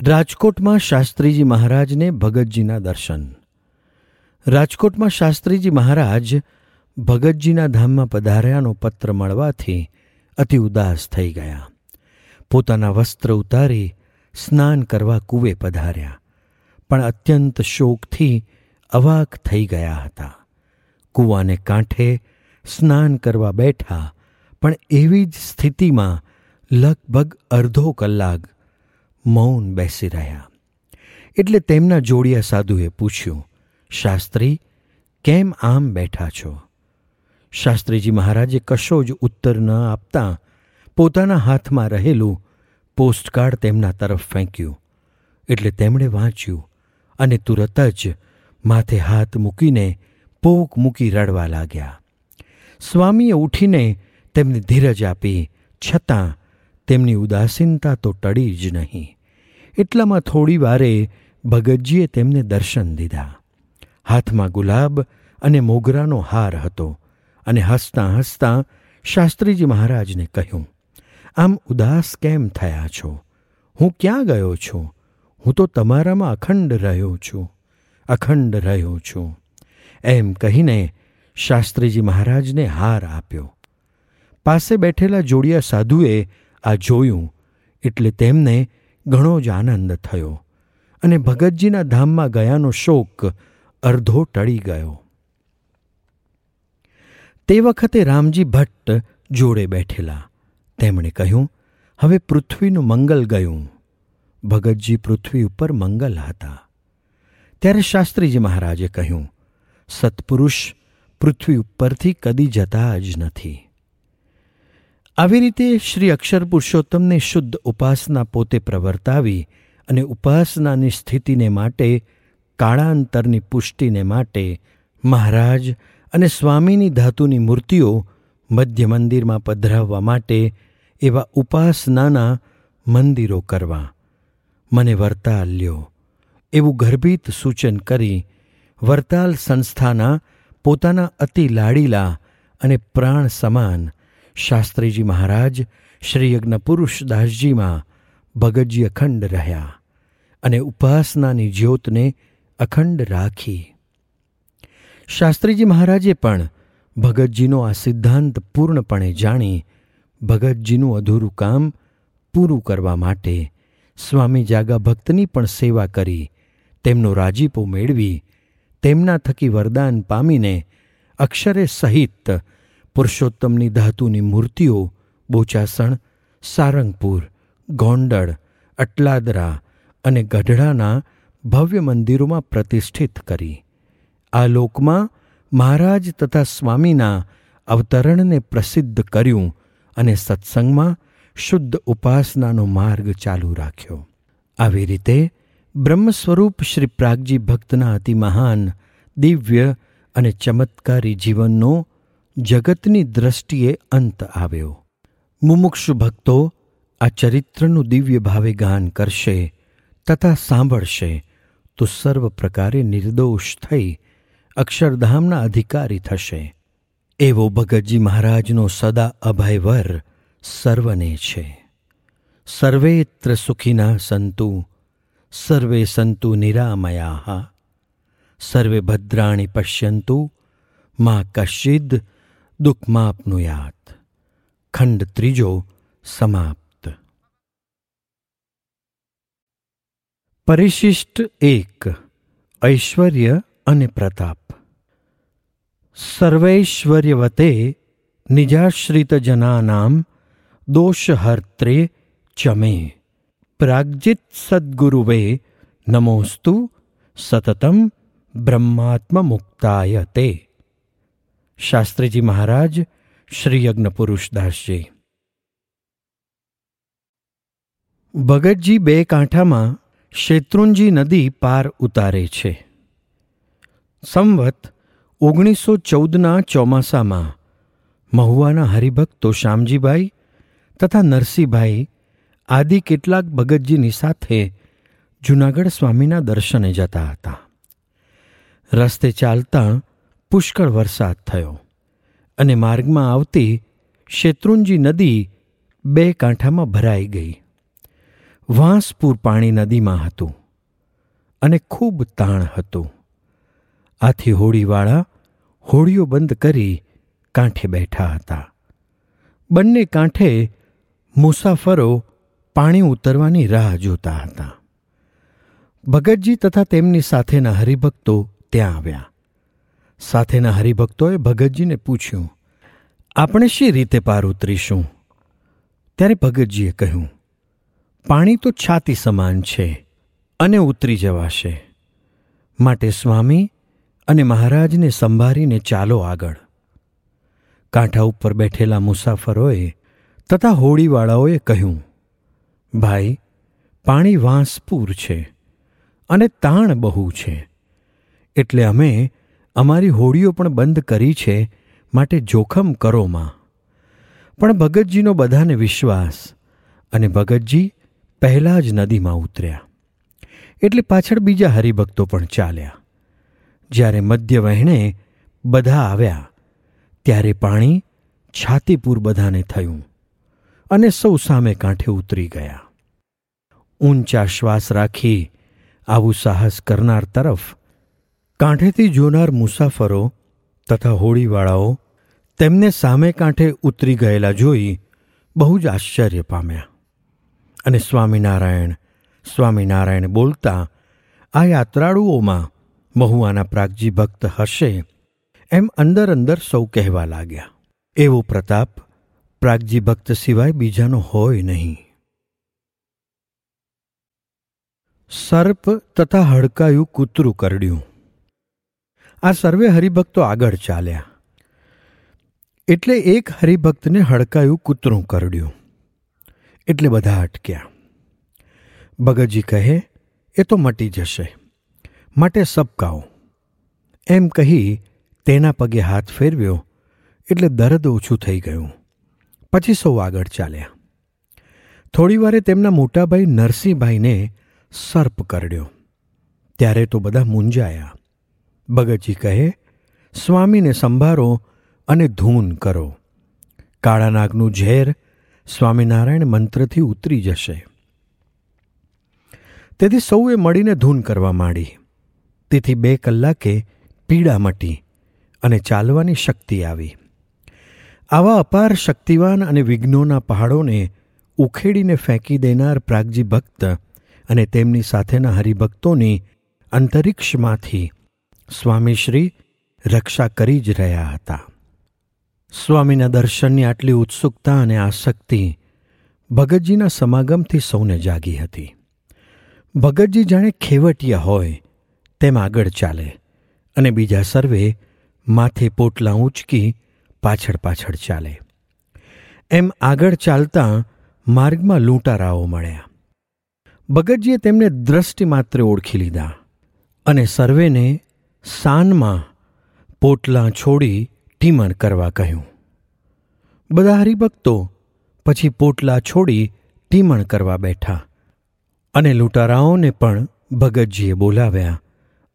રાજકોટમાં શાસ્ત્રીજી મહારાજને ભગતજીના દર્શન. રાજકોટમાં શાસ્ત્રીજી મહારાજ ભગતજીના ધામમાં પધાર્યાનો પત્ર મળવાથી અતિ ઉદાસ થઈ ગયા. પોતાના વસ્ત્ર ઉતારી સ્નાન કરવા કૂવે પધાર્યા, પણ અત્યંત શોકથી અવાક થઈ ગયા હતા. કૂવાને કાંઠે સ્નાન કરવા બેઠા, પણ એવી જ સ્થિતિમાં લગભગ અડધો કલાક મૌન બેસી રહ્યા. એટલે તેમના જોડિયા સાધુએ પૂછ્યું, શાસ્ત્રી, કેમ આમ બેઠા છો? શાસ્ત્રીજી મહારાજે કશો જ ઉત્તર ન આપતા પોતાના હાથમાં રહેલું પોસ્ટકાર્ડ તેમના તરફ ફેંક્યું. એટલે તેમણે વાંચ્યું અને તુરત જ માથે હાથ મૂકીને પોક મૂકી રડવા લાગ્યા. સ્વામીએ ઉઠીને તેમને ધીરજ આપી, છતાં તેમની ઉદાસીનતા તો ટળી જ નહીં. એટલામાં થોડી વારે ભગતજીએ તેમને દર્શન દીધા. હાથમાં ગુલાબ અને મોગરાનો હાર હતો અને હસતાં હસતાં શાસ્ત્રીજી મહારાજને કહ્યું, આમ ઉદાસ કેમ થયા છો? હું ક્યાં ગયો છું? હું તો તમારામાં અખંડ રહ્યો છું, અખંડ રહ્યો છું. એમ કહીને શાસ્ત્રીજી મહારાજને હાર આપ્યો. પાસે બેઠેલા જોડિયા સાધુએ આ જોયું એટલે તેમને ઘણો જ આનંદ થયો અને ભગતજીના ધામમાં ગયાનો શોક અર્ધો ટળી ગયો. તે વખતે રામજી ભટ્ટ જોડે બેઠેલા. તેમણે કહ્યું, હવે પૃથ્વીનું મંગલ ગયું. ભગતજી પૃથ્વી ઉપર મંગલ હતા. ત્યારે શાસ્ત્રીજી મહારાજે કહ્યું, સત્પુરુષ, પૃથ્વી ઉપરથી કદી જતા જ નથી. આવી રીતે શ્રી અક્ષર પુરુષોત્તમને શુદ્ધ ઉપાસના પોતે પ્રવર્તાવી અને ઉપાસનાની સ્થિતિને માટે, કાળાંતરની પુષ્ટિને માટે મહારાજ અને સ્વામીની ધાતુની મૂર્તિઓ મધ્ય મંદિરમાં પધરાવવા માટે એવા ઉપાસનાના મંદિરો કરવા. મને વર્તાલ લ્યો. એવું ગર્ભિત સૂચન કરી વર્તાલ સંસ્થાના પોતાના અતિ લાડીલા અને પ્રાણ સમાન શાસ્ત્રીજી મહારાજ શ્રી યજ્ઞ ભગતજી અખંડ રહ્યા અને ઉપાસનાની જ્યોતને અખંડ રાખી. શાસ્ત્રીજી મહારાજે પણ ભગતજીનો આ સિદ્ધાંત પૂર્ણપણે જાણી ભગતજીનું અધૂરું કામ પૂરું કરવા માટે સ્વામી જાગા ભક્તની પણ સેવા કરી, તેમનો રાજીપો મેળવી, તેમના થકી વરદાન પામીને અક્ષરે સહિત પુરુષોત્તમની ધાતુની મૂર્તિઓ બોચાસણ, સારંગપુર ગોંડળ અટલાદરા અને ગઢડાના ભવ્ય મંદિરોમાં પ્રતિષ્ઠિત કરી. આ લોકમાં મહારાજ તથા સ્વામીના અવતરણને પ્રસિદ્ધ કર્યું અને સત્સંગમાં શુદ્ધ ઉપાસનાનો માર્ગ ચાલુ રાખ્યો. આવી રીતે બ્રહ્મ સ્વરૂપ શ્રી પ્રાગજી ભક્તના અતિ મહાન દિવ્ય અને ચમત્કારી જીવનનો જગતની દ્રષ્ટિએ અંત આવ્યો. મુમુક્ષુ ભક્તો આ ચરિત્રનું દિવ્ય ભાવે ગાન કરશે, તથા સાંભળશે, તો સર્વ પ્રકારે નિર્દોષ થઈ અક્ષરધામના અધિકારી થશે. એવો ભગતજી મહારાજનો સદા અભયવર સર્વને છે. સર્વેત્ર સુખીના સંતુ, સર્વે સંતુ નિરામયા. સર્વે ભદ્રાણી પશ્યંતુ, મા કશ્ચિદ દુઃખમાપનુયાત. ખંડ ત્રીજો, સમાપ્ત. પરિશિષ્ટ એક, ઐશ્વર્ય અને પ્રતાપ. સર્વૈશ્વર્યવતે નિજાશ્રિતજનાનામ દોષહર્ત્રે ચમે. પ્રાગજિત સદ્ગુરુવે નમોસ્તુ સતતમ બ્રહ્માત્મમુક્તાય તે. શાસ્ત્રીજી મહારાજ, શ્રી યજ્ઞ પુરુષદાસજી ભગતજી બે કાંઠામાં શેત્રુંજી નદી પાર ઉતારે છે. સંવત ઓગણીસો ચૌદના ચોમાસામાં મહુવાના હરિભક્તો શામજીભાઈ તથા નરસિંહભાઈ આદિ કેટલાક ભગતજીની સાથે જૂનાગઢ સ્વામીના દર્શને જતા હતા. રસ્તે ચાલતા પુષ્કળ વરસાદ થયો અને માર્ગમાં આવતી શેત્રુંજી નદી બે કાંઠામાં ભરાઈ ગઈ. વાંસપુર પાણી નદીમાં હતું અને ખૂબ તાણ હતું. આથી હોડીવાળા હોડીઓ બંધ કરી કાંઠે બેઠા હતા. બંને કાંઠે મુસાફરો પાણી ઉતરવાની રાહ જોતા હતા. ભગતજી તથા તેમની સાથેના હરિભક્તો ત્યાં આવ્યા. સાથેના હરિભક્તોએ ભગતજીને પૂછ્યું, આપણે શી રીતે પાર ઉતરીશું? ત્યારે ભગતજીએ કહ્યું, પાણી તો છાતી સમાન છે અને ઉતરી જવાશે. માટે સ્વામી અને મહારાજને સંભાળીને ચાલો આગળ. કાંઠા ઉપર બેઠેલા મુસાફરોએ તથા હોડીવાળાઓએ કહ્યું, ભાઈ, પાણી વાંસપૂર છે અને તાણ બહુ છે. એટલે અમે અમારી હોડીઓ પણ બંધ કરી છે, માટે જોખમ કરોમાં પણ ભગતજીનો બધાને વિશ્વાસ અને ભગતજી પહેલાં જ નદીમાં ઉતર્યા. એટલે પાછળ બીજા હરિભક્તો પણ ચાલ્યા. જ્યારે મધ્ય વહેણે બધા આવ્યા, ત્યારે પાણી છાતીપુર બધાને થયું અને સૌ સામે કાંઠે ઉતરી ગયા. ઊંચા શ્વાસ રાખી આવું સાહસ કરનાર તરફ કાંઠેથી જોનાર મુસાફરો તથા હોળીવાળાઓ તેમને સામે કાંઠે ઉતરી ગયેલા જોઈ બહુ જ આશ્ચર્ય પામ્યા. અને સ્વામિનારાયણ સ્વામિનારાયણ બોલતા, આ યાત્રાળુઓમાં મહુઆના પ્રાગજી ભક્ત હશે એમ અંદર અંદર સૌ કહેવા લાગ્યા. એવો પ્રતાપ પ્રાગજી ભક્ત સિવાય બીજાનો હોય નહીં. સર્પ તથા હડકાયું કૂતરું કરડ્યું. આ સર્વે હરિભક્તો આગળ ચાલ્યા. એટલે એક હરિભક્તને હડકાયું કૂતરું કરડ્યું. એટલે બધા અટક્યા. ભગતજી કહે, એ તો મટી જશે. માટે સબકાઓ. એમ કહી તેના પગે હાથ ફેરવ્યો, એટલે દર્દ ઓછું થઈ ગયું. પછી સૌ આગળ ચાલ્યા. થોડી વારે તેમના મોટાભાઈ નરસિંહભાઈને સર્પ કરડ્યો. ત્યારે તો બધા મૂંઝાયા. ભગતજી કહે, સ્વામીને સંભારો અને ધૂન કરો. કાળા નાગનું ઝેર સ્વામિનારાયણ મંત્રથી ઉતરી જશે. તેથી સૌએ મળીને ધૂન કરવા માંડી. તેથી બે કલાકે પીડા મટી અને ચાલવાની શક્તિ આવી. આવા અપાર શક્તિવાન અને વિઘ્નોના પહાડોને ઉખેડીને ફેંકી દેનાર પ્રાગજી ભક્ત અને તેમની સાથેના હરિભક્તોની અંતરિક્ષમાંથી સ્વામીશ્રી રક્ષા કરી જ રહ્યા હતા. સ્વામીના દર્શનની આટલી ઉત્સુકતા અને આસક્તિ ભગતજીના સમાગમથી સૌને જાગી હતી. ભગતજી જાણે ખેવટિયા હોય તેમ આગળ ચાલે અને બીજા સર્વે માથે પોટલા ઊંચકી પાછળ પાછળ ચાલે. એમ આગળ ચાલતા માર્ગમાં લૂંટારાઓ મળ્યા. ભગતજીએ તેમને દ્રષ્ટિ માત્ર ઓળખી લીધા અને સર્વેને સાનમાં પોટલા છોડી ટીમણ કરવા કહ્યું. બધા હરિભક્તો પછી પોટલા છોડી ટીમણ કરવા બેઠા અને લૂંટારાઓને પણ ભગતજીએ બોલાવ્યા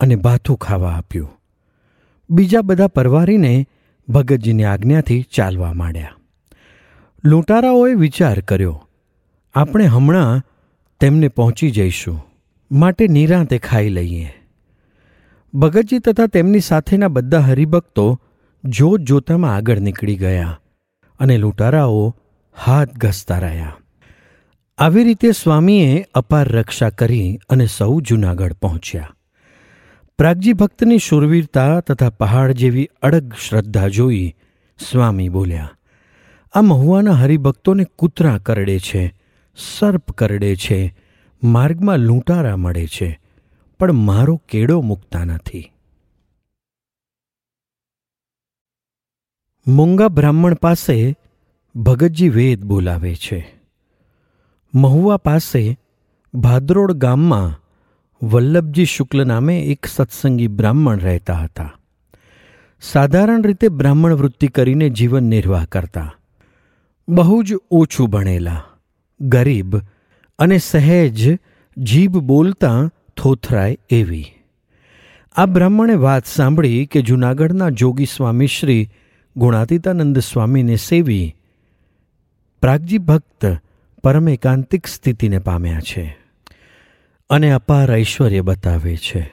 અને ભાથું ખાવા આપ્યું. બીજા બધા પરવારીને ભગતજીની આજ્ઞાથી ચાલવા માંડ્યા. લૂંટારાઓએ વિચાર કર્યો, આપણે હમણાં તેમને પહોંચી જઈશું, માટે નિરાંતે ખાઈ લઈએ. ભગતજી તથા તેમની સાથેના બધા હરિભક્તો જોત જોતામાં આગળ નીકળી ગયા અને લૂંટારાઓ હાથ ઘસતા રહ્યા. આવી રીતે સ્વામીએ અપાર રક્ષા કરી અને સૌ જૂનાગઢ પહોંચ્યા. પ્રાગજી ભક્તની શુરવીરતા તથા પહાડ જેવી અડગ શ્રદ્ધા જોઈ સ્વામી બોલ્યા, આ મહુવાના હરિભક્તોને કૂતરા કરડે છે, સર્પ કરડે છે, માર્ગમાં લૂંટારા મળે છે. પણ મારો કેડો મૂકતા નથી. મૂંગા બ્રાહ્મણ પાસે ભગતજી વેદ બોલાવે છે. મહુવા પાસે ભાદરોડ ગામમાં વલ્લભજી શુક્લ નામે એક સત્સંગી બ્રાહ્મણ રહેતા હતા. સાધારણ રીતે બ્રાહ્મણ વૃત્તિ કરીને જીવન નિર્વાહ કરતા. બહુ જ ઓછું ભણેલા, ગરીબ અને સહેજ જીભ બોલતા થોથરાય એવી. આ બ્રાહ્મણે વાત સાંભળી કે જૂનાગઢના જોગી સ્વામી શ્રી ગુણાતીતાનંદ સ્વામીને સેવી પ્રાગજી ભક્ત પરમ એકાંતિક સ્થિતિને પામ્યા છે અને અપાર ઐશ્વર્ય બતાવે છે.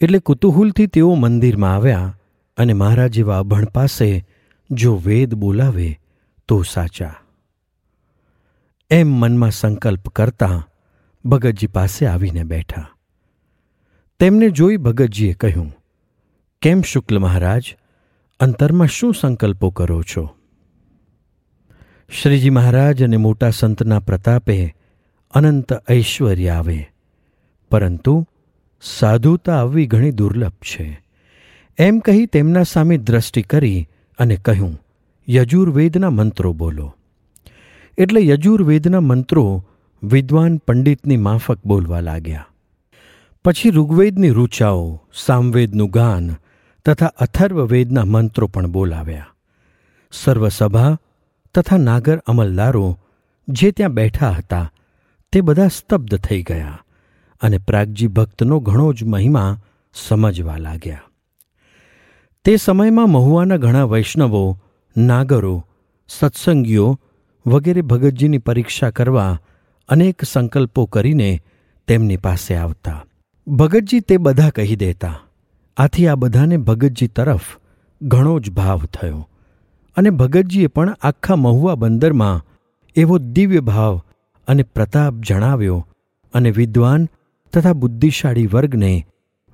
એટલે કુતૂહલથી તેઓ મંદિરમાં આવ્યા અને મારા જેવા અભણ પાસે જો વેદ બોલાવે તો સાચા. એમ મનમાં સંકલ્પ કરતા ભગતજી પાસે આવીને બેઠા. તેમને જોઈ ભગતજીએ કહ્યું, કેમ શુક્લ મહારાજ, અંતરમાં શું સંકલ્પો કરો છો? શ્રીજી મહારાજ અને મોટા સંતના પ્રતાપે અનંત ઐશ્વર્ય આવે, પરંતુ સાધુતા આવવી ઘણી દુર્લભ છે. એમ કહી તેમના સામે દ્રષ્ટિ કરી અને કહ્યું, યજુર્વેદના મંત્રો બોલો. એટલે યજુર્વેદના મંત્રો વિદ્વાન પંડિતની માફક બોલવા લાગ્યા. પછી ઋગ્વેદની ઋચાઓ, સામવેદનું ગાન તથા અથર્વવેદના મંત્રો પણ બોલાવ્યા. સર્વસભા તથા નાગર અમલદારો જે ત્યાં બેઠા હતા તે બધા સ્તબ્ધ થઈ ગયા અને પ્રાગજી ભક્તનો ઘણો જ મહિમા સમજવા લાગ્યા. તે સમયમાં મહુવાના ઘણા વૈષ્ણવો, નાગરો, સત્સંગીઓ વગેરે ભગતજીની પરીક્ષા કરવા અનેક સંકલ્પો કરીને તેમની પાસે આવતા. ભગતજી તે બધા કહી દેતા. આથી આ બધાને ભગતજી તરફ ઘણો જ ભાવ થયો. અને ભગતજીએ પણ આખા મહુવા બંદરમાં એવો દિવ્ય ભાવ અને પ્રતાપ જણાવ્યો અને વિદ્વાન તથા બુદ્ધિશાળી વર્ગને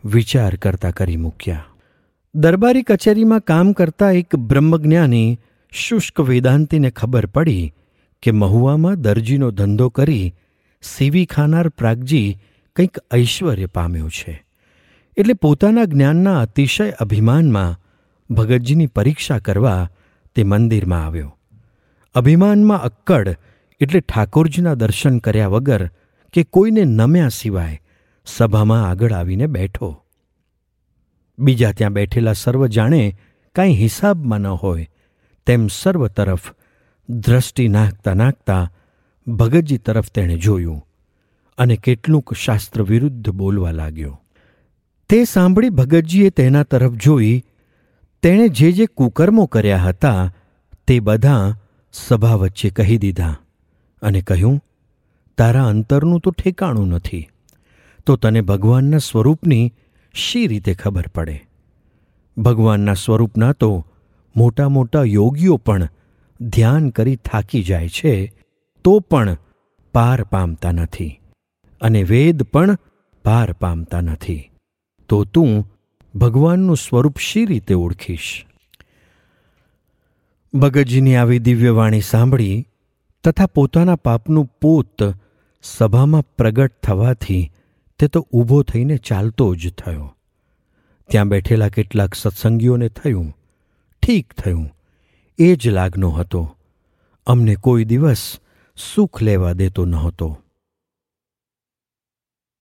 વિચાર કરતા કરી મૂક્યા. દરબારી કચેરીમાં કામ કરતા એક બ્રહ્મજ્ઞાની શુષ્ક વેદાંતિને ખબર પડી કે મહુવામાં દરજીનો ધંધો કરી સીવી ખાનાર પ્રાગજી કંઈક ઐશ્વર્ય પામ્યો છે. એટલે પોતાના જ્ઞાનના અતિશય અભિમાનમાં ભગતજીની પરીક્ષા કરવા તે મંદિરમાં આવ્યો. અભિમાનમાં અક્કડ એટલે ઠાકોરજીના દર્શન કર્યા વગર કે કોઈને નમ્યા સિવાય સભામાં આગળ આવીને બેઠો. બીજા ત્યાં બેઠેલા સર્વ જાણે કાંઈ હિસાબમાં ન હોય, તેમ સર્વ તરફ દ્રષ્ટિ નાખતા નાખતા ભગતજી તરફ તેણે જોયું. અને કેટલુંક શાસ્ત્ર વિરુદ્ધ બોલવા લાગ્યો. તે સાંભળી ભગતજીએ તેના તરફ જોઈ, તેણે જે જે કુકર્મો કર્યા હતા, તે બધા સભા વચ્ચે કહી દીધા અને કહ્યું, તારા અંતરનું તો ઠેકાણું નથી. તો તને ભગવાનના સ્વરૂપની શી રીતે ખબર પડે? ભગવાનના સ્વરૂપના તો મોટા મોટા યોગીઓ પણ ધ્યાન કરી થાકી જાય છે, તો પણ પાર પામતા નથી. અને વેદ પણ પાર પામતા નથી. તો તું ભગવાનનું સ્વરૂપ શી રીતે ઓળખીશ? ભગતજીની આવી દિવ્યવાણી સાંભળી તથા પોતાના પાપનું પોત સભામાં પ્રગટ થવાથી તે તો ઊભો થઈને ચાલતો જ થયો. ત્યાં બેઠેલા કેટલાક સત્સંગીઓને થયું, ઠીક થયું, એ જ લાગનો હતો. અમને કોઈ દિવસ સુખ લેવા દેતો નહોતો.